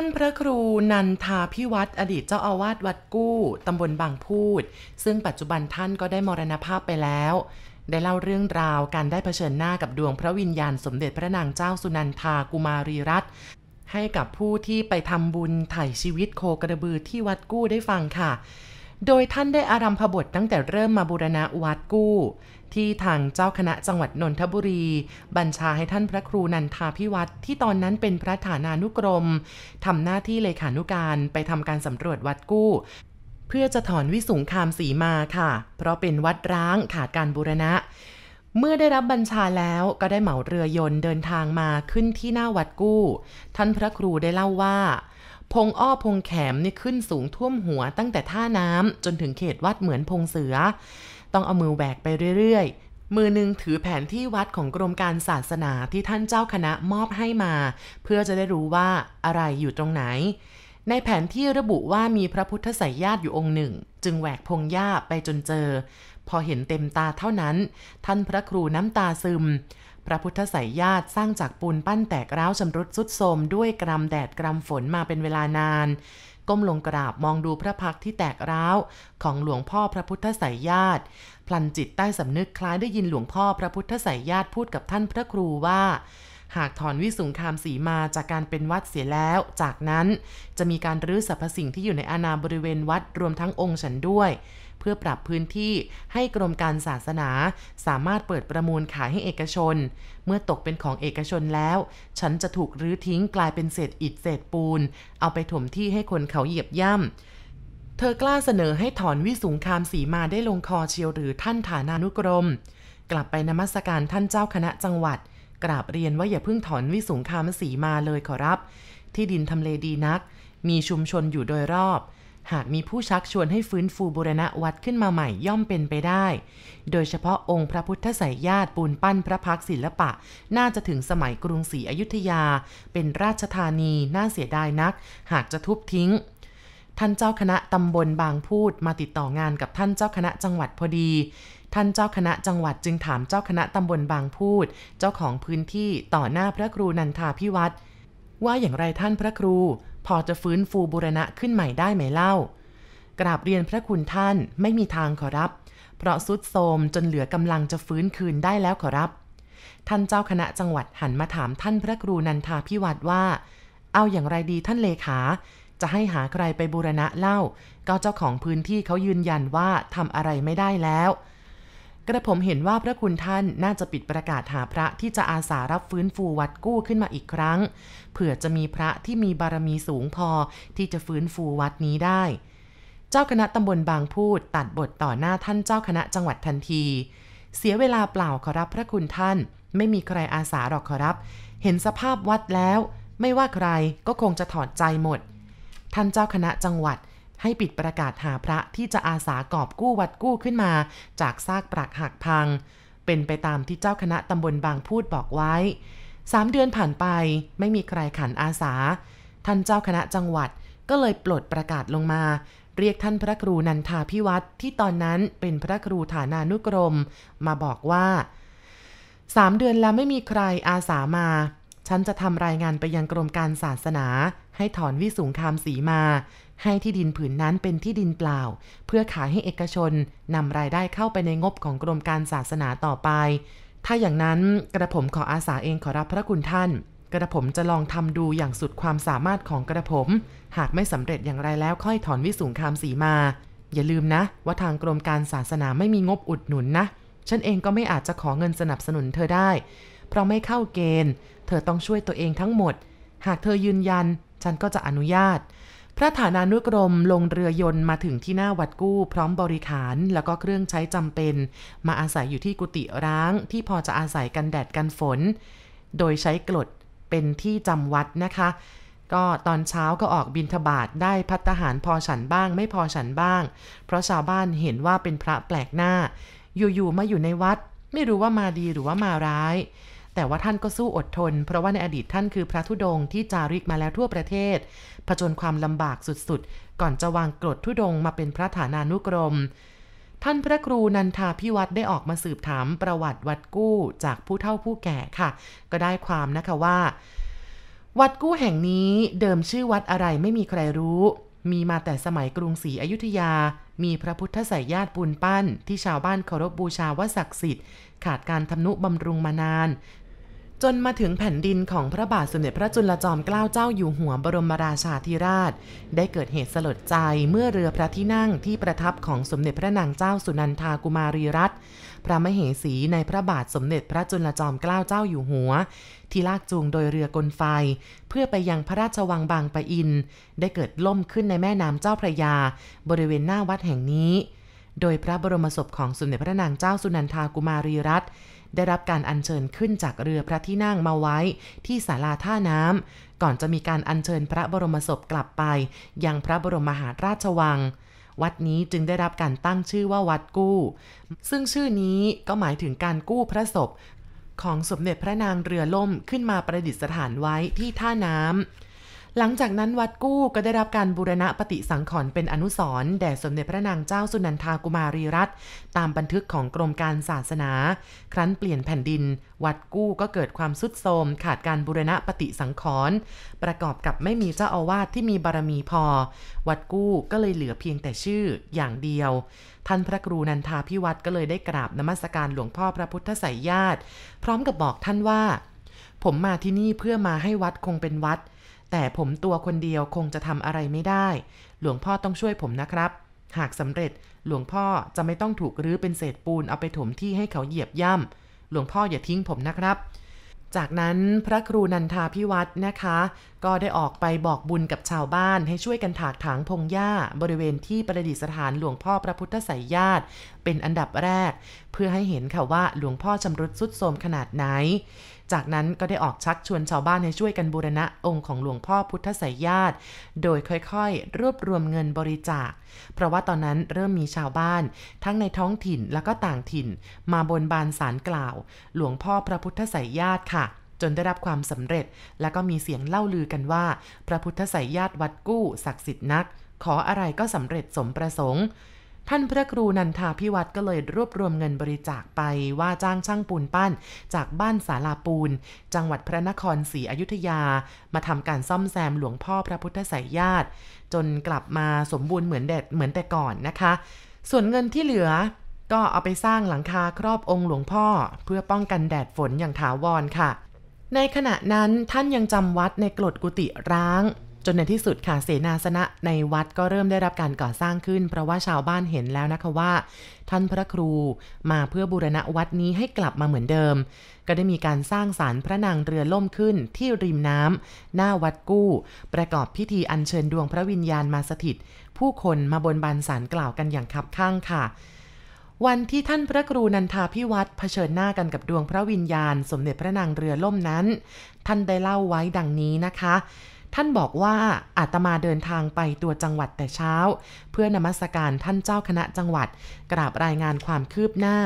ท่านพระครูนันทาพิวัตรอดีตเจ้าอาวาสวัดกู้ตำบลบางพูด ซึ่งปัจจุบันท่านก็ได้มรณภาพไปแล้ว ได้เล่าเรื่องราวการได้เผชิญหน้ากับดวงพระวิญญาณสมเด็จพระนางเจ้าสุนันทากุมารีรัตน์ให้กับผู้ที่ไปทำบุญไถ่ชีวิตโคกระบือที่วัดกู้ได้ฟังค่ะ โดยท่านได้อารัมพบทตั้งแต่เริ่มมาบูรณะวัดกู้ ที่ทางเจ้าคณะจังหวัดนนทบุรี บัญชาให้ท่านพระครูนันทาพิวัตรที่ตอนนั้นเป็นพระฐานานุกรมทำหน้าที่เลขานุการไปทำการสำรวจวัดกู้ เพื่อจะถอนวิสุงคามสีมาค่ะ เพราะเป็นวัดร้างขาดการบูรณะเมื่อได้รับบัญชาแล้วก็ได้เหมาเรือยนต์เดินทางมาขึ้นที่หน้าวัดกู้ ท่านพระครูได้เล่าว่า พงอ้อพงแขมนี่ขึ้นสูงท่วมหัวตั้งแต่ท่าน้ำจนถึงเขตวัดเหมือนพงเสือ ต้องเอามือแหวกไปเรื่อยๆ มือหนึ่งถือแผนที่วัดของกรมการศาสนาที่ท่านเจ้าคณะมอบให้มา เพื่อจะได้รู้ว่าอะไรอยู่ตรงไหน ในแผนที่ระบุว่ามีพระพุทธไสยญาติอยู่องค์หนึ่ง จึงแหวกพงหญ้าไปจนเจอ พอเห็นเต็มตาเท่านั้น ท่านพระครูน้ำตาซึม พระพุทธไสยญาติสร้างจากปูนปั้นแตกร้าวชำรุดสุดโทมด้วยกรำแดดกรำฝนมาเป็นเวลานาน ก้มลงกราบมองดูพระพักที่แตกร้าวของหลวงพ่อพระพุทธไสยญาติ พลันจิตใต้สำนึกคล้ายได้ยินหลวงพ่อพระพุทธไสยญาติพูดกับท่านพระครูว่า หากถอนวิสุงคามสีมาจากการเป็นวัดเสียแล้ว จากนั้นจะมีการรื้อสรรพสิ่งที่อยู่ในอาณาบริเวณวัดรวมทั้งองค์ฉันด้วย เพื่อปรับพื้นที่ให้กรมการศาสนา สามารถเปิดประมูลขายให้เอกชน เมื่อตกเป็นของเอกชนแล้ว ฉันจะถูกรื้อทิ้งกลายเป็นเศษอิฐเศษปูน เอาไปถมที่ให้คนเขาเหยียบย่ำเธอกล้าเสนอให้ถอนวิสุงคามสีมาได้ลงคอเชียวหรือท่านฐานานุกรม กลับไปนมัสการท่านเจ้าคณะจังหวัด กราบเรียนว่าอย่าเพิ่งถอนวิสุงคามสีมาเลยขอรับ ที่ดินทำเลดีนัก มีชุมชนอยู่โดยรอบ หากมีผู้ชักชวนให้ฟื้นฟูบูรณะวัดขึ้นมาใหม่ย่อมเป็นไปได้ โดยเฉพาะองค์พระพุทธไสยญาติปูนปั้นพระพักตร์ศิลปะ น่าจะถึงสมัยกรุงศรีอยุธยา เป็นราชธานีน่าเสียดายนัก หากจะทุบทิ้งท่านเจ้าคณะตำบลบางพูดมาติดต่องานกับท่านเจ้าคณะจังหวัดพอดี ท่านเจ้าคณะจังหวัดจึงถามเจ้าคณะตำบลบางพูด เจ้าของพื้นที่ต่อหน้าพระครูนันทาพิวัตรว่าอย่างไรท่านพระครู พอจะฟื้นฟูบูรณะขึ้นใหม่ได้ไหมเล่า กราบเรียนพระคุณท่านไม่มีทางขอรับ เพราะสุดโทมจนเหลือกำลังจะฟื้นคืนได้แล้วขอรับ ท่านเจ้าคณะจังหวัดหันมาถามท่านพระครูนันทาพิวัตรว่า เอาอย่างไรดีท่านเลขาจะให้หาใครไปบูรณะเล่า ก็เจ้าของพื้นที่เขายืนยันว่าทำอะไรไม่ได้แล้ว กระผมเห็นว่าพระคุณท่านน่าจะปิดประกาศหาพระที่จะอาสารับฟื้นฟูวัดกู้ขึ้นมาอีกครั้ง เผื่อจะมีพระที่มีบารมีสูงพอที่จะฟื้นฟูวัดนี้ได้ เจ้าคณะตำบลบางพูดตัดบทต่อหน้าท่านเจ้าคณะจังหวัดทันที เสียเวลาเปล่าขอรับพระคุณท่าน ไม่มีใครอาสาหรอกขอรับ เห็นสภาพวัดแล้ว ไม่ว่าใครก็คงจะถอดใจหมด ท่านเจ้าคณะจังหวัด ให้ปิดประกาศหาพระที่จะอาสากอบกู้วัดกู้ขึ้นมา จากซากปรักหักพัง เป็นไปตามที่เจ้าคณะตำบลบางพูดบอกไว้สามเดือนผ่านไปไม่มีใครขันอาสา ท่านเจ้าคณะจังหวัดก็เลยปลดประกาศลงมา เรียกท่านพระครูนันทาพิวัตรที่ตอนนั้นเป็นพระครูฐานานุกรม มาบอกว่าสามเดือนแล้วไม่มีใครอาสามา ฉันจะทำรายงานไปยังกรมการศาสนา ให้ถอนวิสุงคามสีมา ให้ที่ดินผืนนั้นเป็นที่ดินเปล่า เพื่อขายให้เอกชนนำรายได้เข้าไปในงบของกรมการศาสนาต่อไป ถ้าอย่างนั้นกระผมขออาสาเองขอรับพระคุณท่าน กระผมจะลองทำดูอย่างสุดความสามารถของกระผม หากไม่สำเร็จอย่างไรแล้วค่อยถอนวิสุงคามสีมา อย่าลืมนะ ว่าทางกรมการศาสนาไม่มีงบอุดหนุนนะ ฉันเองก็ไม่อาจจะขอเงินสนับสนุนเธอได้ เพราะไม่เข้าเกณฑ์ เธอต้องช่วยตัวเองทั้งหมด หากเธอยืนยัน ฉันก็จะอนุญาต พระฐานานุกรมลงเรือยนต์มาถึงที่หน้าวัดกู้พร้อมบริขารแล้วก็เครื่องใช้จำเป็น มาอาศัยอยู่ที่กุฏิร้างที่พอจะอาศัยกันแดดกันฝน โดยใช้กรดเป็นที่จำวัดนะคะ ก็ตอนเช้าก็ออกบินทบาทได้พัตตาหารพอฉันบ้างไม่พอฉันบ้าง เพราะชาวบ้านเห็นว่าเป็นพระแปลกหน้า อยู่ๆมาอยู่ในวัด ไม่รู้ว่ามาดีหรือว่ามาร้าย แต่ว่าท่านก็สู้อดทน เพราะว่าในอดีตท่านคือพระธุดงค์ที่จาริกมาแล้วทั่วประเทศ ผจญความลำบากสุดๆ ก่อนจะวางกรดธุดงค์มาเป็นพระฐานานุกรม ท่านพระครูนันทาพิวัตรได้ออกมาสืบถามประวัติวัดกู้จากผู้เฒ่าผู้แก่ค่ะ ก็ได้ความนะคะว่า วัดกู้แห่งนี้เดิมชื่อวัดอะไรไม่มีใครรู้มีมาแต่สมัยกรุงศรีอยุธยา มีพระพุทธสายญาติปูนปั้น ที่ชาวบ้านเคารพบูชาว่าศักดิ์สิทธิ์ ขาดการทำนุบำรุงมานาน จนมาถึงแผ่นดินของพระบาทสมเด็จพระจุลจอมเกล้าเจ้าอยู่หัวบรมราชาธิราช ได้เกิดเหตุสลดใจเมื่อเรือพระที่นั่งที่ประทับของสมเด็จพระนางเจ้าสุนันทากุมารีรัตน์พระมเหสีในพระบาทสมเด็จพระจุลจอมเกล้าเจ้าอยู่หัว ที่ลากจูงโดยเรือกลไฟ เพื่อไปยังพระราชวังบางปะอิน ได้เกิดล่มขึ้นในแม่น้ำเจ้าพระยา บริเวณหน้าวัดแห่งนี้ โดยพระบรมศพของสมเด็จพระนางเจ้าสุนันทากุมารีรัตน์ได้รับการอัญเชิญขึ้นจากเรือพระที่นั่งมาไว้ที่ศาลาท่าน้ำก่อนจะมีการอัญเชิญพระบรมศพกลับไป ยังพระบรมมหาราชวัง วัดนี้จึงได้รับการตั้งชื่อว่าวัดกู้ ซึ่งชื่อนี้ก็หมายถึงการกู้พระศพ ของสมเด็จพระนางเรือล่มขึ้นมาประดิษฐานไว้ที่ท่าน้ำ หลังจากนั้นวัดกู้ก็ได้รับการบูรณะปฏิสังขรณ์เป็นอนุสรณ์แด่สมเด็จพระนางเจ้าสุนันทากุมารีรัตน์ตามบันทึกของกรมการศาสนา ครั้นเปลี่ยนแผ่นดิน วัดกู้ก็เกิดความสุดโทมขาดการบูรณะปฏิสังขรณ์ประกอบกับไม่มีเจ้าอาวาสที่มีบารมีพอ วัดกู้ก็เลยเหลือเพียงแต่ชื่ออย่างเดียว ท่านพระครูนันทาพิวัตรก็เลยได้กราบนมัสการหลวงพ่อพระพุทธไสยญาติ พร้อมกับบอกท่านว่า ผมมาที่นี่เพื่อมาให้วัดคงเป็นวัด แต่ผมตัวคนเดียวคงจะทำอะไรไม่ได้ หลวงพ่อต้องช่วยผมนะครับ หากสำเร็จหลวงพ่อจะไม่ต้องถูกรื้อเป็นเศษปูนเอาไปถมที่ให้เขาเหยียบย่ำหลวงพ่ออย่าทิ้งผมนะครับ จากนั้นพระครูนันทาพิวัตรนะคะ ก็ได้ออกไปบอกบุญกับชาวบ้านให้ช่วยกันถากถางพงหญ้า บริเวณที่ประดิษฐานหลวงพ่อพระพุทธไสยญาติ เป็นอันดับแรก เพื่อให้เห็นค่ะว่าหลวงพ่อชำรุดสุดโทรมขนาดไหน จากนั้นก็ได้ออกชักชวนชาวบ้านให้ช่วยกันบูรณะองค์ของหลวงพ่อพุทธไสยญาติ โดยค่อยๆ รวบรวมเงินบริจาค เพราะว่าตอนนั้นเริ่มมีชาวบ้าน ทั้งในท้องถิ่นแล้วก็ต่างถิ่น มาบนบานสารกล่าว หลวงพ่อพระพุทธไสยญาติค่ะจนได้รับความสำเร็จ และก็มีเสียงเล่าลือกันว่า พระพุทธไสยญาติวัดกู้ศักดิ์สิทธิ์นัก ขออะไรก็สำเร็จสมประสงค์ ท่านพระครูนันทาพิวัตรก็เลยรวบรวมเงินบริจาคไปว่าจ้างช่างปูนปั้น จากบ้านสาลาปูน จังหวัดพระนครศรีอยุธยา มาทำการซ่อมแซมหลวงพ่อพระพุทธไสยญาติ จนกลับมาสมบูรณ์เหมือนเด็ดเหมือนแต่ก่อนนะคะ ส่วนเงินที่เหลือก็เอาไปสร้างหลังคาครอบองค์หลวงพ่อ เพื่อป้องกันแดดฝนอย่างถาวรค่ะ ในขณะนั้นท่านยังจำวัดในกรดกุฏิร้าง จนในที่สุดค่ะเสนาสนะในวัดก็เริ่มได้รับการก่อสร้างขึ้น เพราะว่าชาวบ้านเห็นแล้วนะคะว่า ท่านพระครูมาเพื่อบูรณะวัดนี้ให้กลับมาเหมือนเดิม ก็ได้มีการสร้างศาลพระนางเรือล่มขึ้นที่ริมน้ำหน้าวัดกู้ ประกอบพิธีอัญเชิญดวงพระวิญญาณมาสถิต ผู้คนมาบนบานศาลกล่าวกันอย่างคับข้างค่ะวันที่ท่านพระครูนันทาพิวัตรเผชิญหน้ากันกับดวงพระวิญญาณ สมเด็จพระนางเรือล่มนั้น ท่านได้เล่าไว้ดังนี้นะคะ ท่านบอกว่าอาตมาเดินทางไปตัวจังหวัดแต่เช้า เพื่อนมัสการท่านเจ้าคณะจังหวัด กราบรายงานความคืบหน้า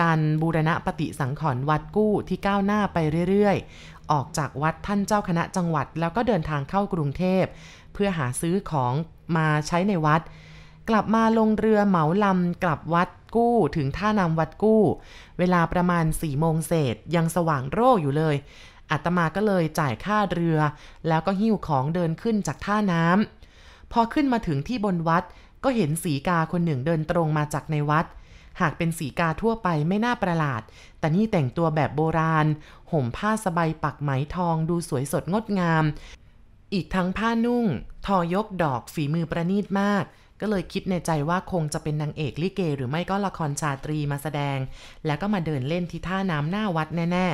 การบูรณะปฏิสังขรณ์วัดกู้ที่ก้าวหน้าไปเรื่อยๆ ออกจากวัดท่านเจ้าคณะจังหวัด แล้วก็เดินทางเข้ากรุงเทพ เพื่อหาซื้อของมาใช้ในวัด กลับมาลงเรือเหมาลำกลับวัดกู้ถึงท่านำวัดกู้ เวลาประมาณ4ี่โมงเศษยังสว่างโร่อยู่เลย อาตมาก็เลยจ่ายค่าเรือ แล้วก็หิ้วของเดินขึ้นจากท่าน้ำพอขึ้นมาถึงที่บนวัด ก็เห็นสีกาคนหนึ่งเดินตรงมาจากในวัด หากเป็นสีกาทั่วไปไม่น่าประหลาด แต่นี่แต่งตัวแบบโบราณ ห่มผ้าสบายปักไหมทองดูสวยสดงดงาม อีกทั้งผ้านุ่ง ทอยกดอกฝีมือประณีตมากก็เลยคิดในใจว่าคงจะเป็นนางเอกลิเก หรือไม่ก็ละครชาตรีมาแสดง แล้วก็มาเดินเล่นที่ท่าน้ำหน้าวัดแน่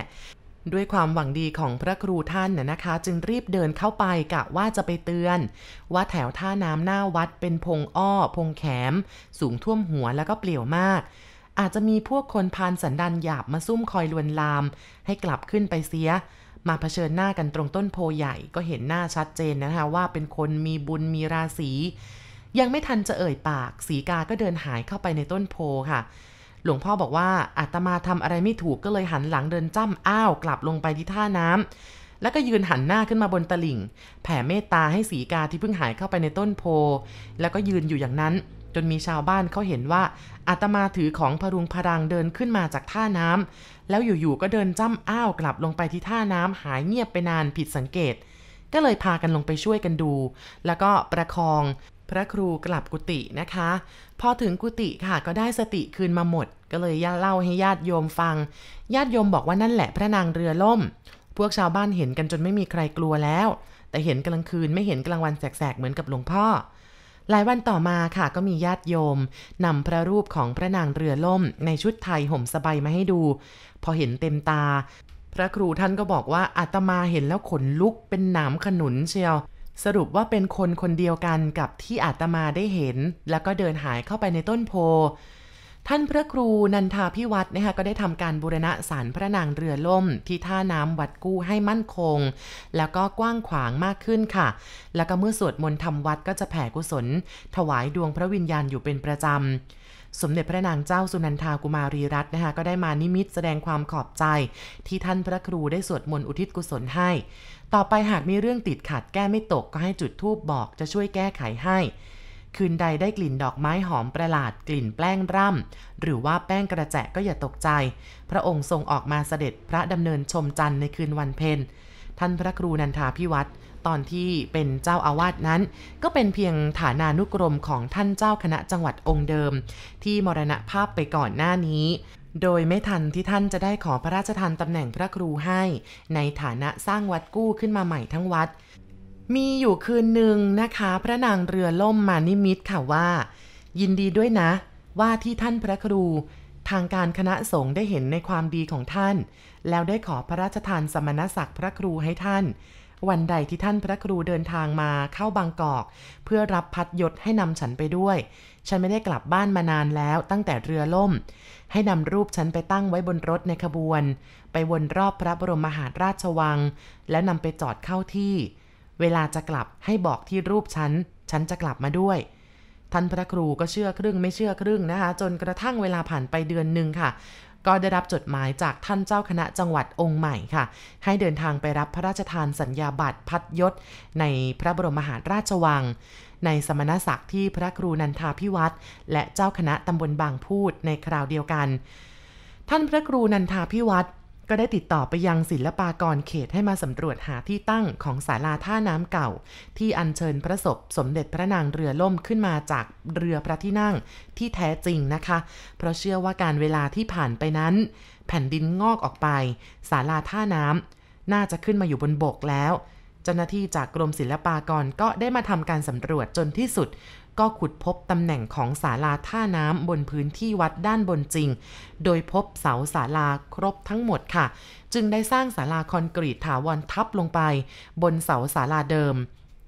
ด้วยความหวังดีของพระครูท่านน่ะนะคะ จึงรีบเดินเข้าไปกะว่าจะไปเตือน ว่าแถวท่าน้ำหน้าวัดเป็นพงอ้อ พงแขม สูงท่วมหัวแล้วก็เปลี่ยวมาก อาจจะมีพวกคนพานสันดานหยาบมาซุ่มคอยลวนลาม ให้กลับขึ้นไปเสีย มาเผชิญหน้ากันตรงต้นโพใหญ่ก็เห็นหน้าชัดเจนนะคะว่าเป็นคนมีบุญมีราศียังไม่ทันจะเอ่ยปาก สีกาก็เดินหายเข้าไปในต้นโพค่ะ หลวงพ่อบอกว่าอาตมาทำอะไรไม่ถูกก็เลยหันหลังเดินจ้ำอ้าวกลับลงไปที่ท่าน้ำแล้วก็ยืนหันหน้าขึ้นมาบนตลิ่ง แผ่เมตตาให้สีกาที่เพิ่งหายเข้าไปในต้นโพ แล้วก็ยืนอยู่อย่างนั้น จนมีชาวบ้านเขาเห็นว่าอาตมาถือของพรุงพรังเดินขึ้นมาจากท่าน้ำแล้วอยู่ๆก็เดินจ้ำอ้าวกลับลงไปที่ท่าน้ำหายเงียบไปนานผิดสังเกตก็เลยพากันลงไปช่วยกันดู แล้วก็ประคอง พระครูกลับกุฏินะคะ พอถึงกุฏิค่ะก็ได้สติคืนมาหมด ก็เลยย่าเล่าให้ญาติโยมฟัง ญาติโยมบอกว่านั่นแหละพระนางเรือล่ม พวกชาวบ้านเห็นกันจนไม่มีใครกลัวแล้ว แต่เห็นกลางคืนไม่เห็นกลางวันแสกๆเหมือนกับหลวงพ่อ หลายวันต่อมาค่ะก็มีญาติโยมนำพระรูปของพระนางเรือล่ม ในชุดไทยห่มสบายมาให้ดู พอเห็นเต็มตา พระครูท่านก็บอกว่าอาตมาเห็นแล้วขนลุกเป็นหนามขนุนเชียว สรุปว่าเป็นคนคนเดียวกันกับที่อาตมาได้เห็น แล้วก็เดินหายเข้าไปในต้นโพ ท่านพระครูนันทาพิวัตรนะคะก็ได้ทำการบูรณะสารพระนางเรือล่ม ที่ท่าน้ำวัดกู้ให้มั่นคง แล้วก็กว้างขวางมากขึ้นค่ะ แล้วก็เมื่อสวดมนต์ทำวัดก็จะแผ่กุศล ถวายดวงพระวิญญาณอยู่เป็นประจำสมเด็จพระนางเจ้าสุนันทากุมารีรัตน์นะคะก็ได้มานิมิตแสดงความขอบใจ ที่ท่านพระครูได้สวดมนต์อุทิศกุศลให้ ต่อไปหากมีเรื่องติดขัดแก้ไม่ตกก็ให้จุดธูปบอกจะช่วยแก้ไขให้ คืนใดได้กลิ่นดอกไม้หอมประหลาดกลิ่นแป้งร่ำ หรือว่าแป้งกระแจะก็อย่าตกใจ พระองค์ทรงออกมาเสด็จพระดำเนินชมจันทร์ในคืนวันเพ็ญท่านพระครูนันทาพิวัตรตอนที่เป็นเจ้าอาวาสนั้น ก็เป็นเพียงฐานานุกรมของท่านเจ้าคณะจังหวัดองค์เดิม ที่มรณภาพไปก่อนหน้านี้ โดยไม่ทันที่ท่านจะได้ขอพระราชทานตำแหน่งพระครูให้ ในฐานะสร้างวัดกู้ขึ้นมาใหม่ทั้งวัด มีอยู่คืนหนึ่งนะคะ พระนางเรือล่มมานิมิตค่ะว่า ยินดีด้วยนะ ว่าที่ท่านพระครู ทางการคณะสงฆ์ได้เห็นในความดีของท่าน แล้วได้ขอพระราชทานสมณศักดิ์พระครูให้ท่าน วันใดที่ท่านพระครูเดินทางมาเข้าบางกอก เพื่อรับพัดยศให้นำฉันไปด้วย ฉันไม่ได้กลับบ้านมานานแล้วตั้งแต่เรือล่ม ให้นำรูปฉันไปตั้งไว้บนรถในขบวน ไปวนรอบพระบรมมหาราชวัง แล้วนำไปจอดเข้าที่ เวลาจะกลับให้บอกที่รูปฉัน ฉันจะกลับมาด้วยท่านพระครูก็เชื่อครึ่งไม่เชื่อครึ่งนะคะ จนกระทั่งเวลาผ่านไปเดือนหนึ่งค่ะ ก็ได้รับจดหมายจากท่านเจ้าคณะจังหวัดองค์ใหม่ค่ะ ให้เดินทางไปรับพระราชทานสัญญาบัตรพัดยศ ในพระบรมมหาราชวัง ในสมณศักดิ์ที่พระครูนันทาพิวัตรและเจ้าคณะตำบลบางพูดในคราวเดียวกัน ท่านพระครูนันทาพิวัตร ก็ได้ติดต่อไปยังศิลปากรเขตให้มาสำรวจหาที่ตั้งของศาลาท่าน้ำเก่า ที่อัญเชิญพระศพสมเด็จพระนางเรือล่มขึ้นมาจากเรือพระที่นั่งที่แท้จริงนะคะ เพราะเชื่อว่าการเวลาที่ผ่านไปนั้น แผ่นดินงอกออกไปศาลาท่าน้ำน่าจะขึ้นมาอยู่บนบกแล้ว เจ้าหน้าที่จากกรมศิลปากรก็ได้มาทำการสำรวจจนที่สุด ก็ขุดพบตำแหน่งของศาลาท่าน้ำบนพื้นที่วัดด้านบนจริง โดยพบเสาศาลาครบทั้งหมดค่ะ จึงได้สร้างศาลาคอนกรีตถาวรทับลงไป บนเสาศาลาเดิม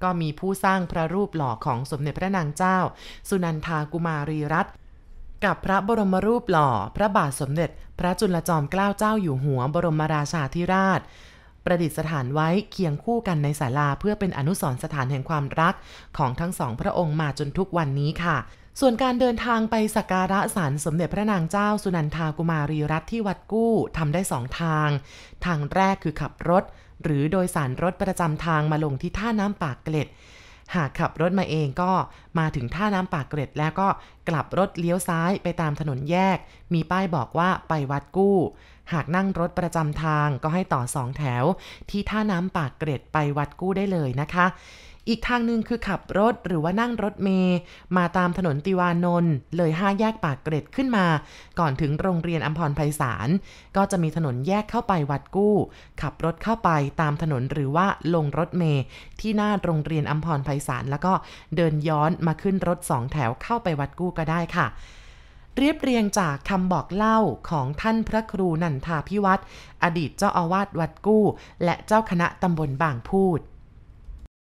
ก็มีผู้สร้างพระรูปหล่อของสมเด็จพระนางเจ้า สุนันทากุมารีรัตน์กับพระบรมรูปหล่อ พระบาทสมเด็จ พระจุลจอมเกล้าเจ้าอยู่หัวบรมราชาธิราช ประดิษฐานไว้เคียงคู่กันในศาลาเพื่อเป็นอนุสรณ์สถานแห่งความรักของทั้งสองพระองค์มาจนทุกวันนี้ค่ะส่วนการเดินทางไปสักการะศาลสมเด็จพระนางเจ้าสุนันทากุมารีรัตน์ที่วัดกู้ทำได้สองทาง ทางแรกคือขับรถ หรือโดยสารรถประจำทางมาลงที่ท่าน้ำปากเกล็ด หากขับรถมาเองก็มาถึงท่าน้ำปากเกร็ดแล้วก็กลับรถเลี้ยวซ้ายไปตามถนนแยก มีป้ายบอกว่าไปวัดกู้ หากนั่งรถประจำทางก็ให้ต่อสองแถว ที่ท่าน้ำปากเกร็ดไปวัดกู้ได้เลยนะคะ อีกทางหนึ่งคือขับรถหรือว่านั่งรถเมย์มาตามถนนติวานนท์เลยห้าแยกปากเกร็ดขึ้นมา ก่อนถึงโรงเรียนอัมพรไพศาลก็จะมีถนนแยกเข้าไปวัดกู้ ขับรถเข้าไปตามถนนหรือว่าลงรถเมย์ที่หน้าโรงเรียนอัมพรไพศาลแล้วก็เดินย้อนมาขึ้นรถสองแถวเข้าไปวัดกู้ก็ได้ค่ะเรียบเรียงจากคำบอกเล่าของท่านพระครูนันทาพิวัตรอดีตเจ้าอาวาสวัดกู้ และเจ้าคณะตำบลบางพูด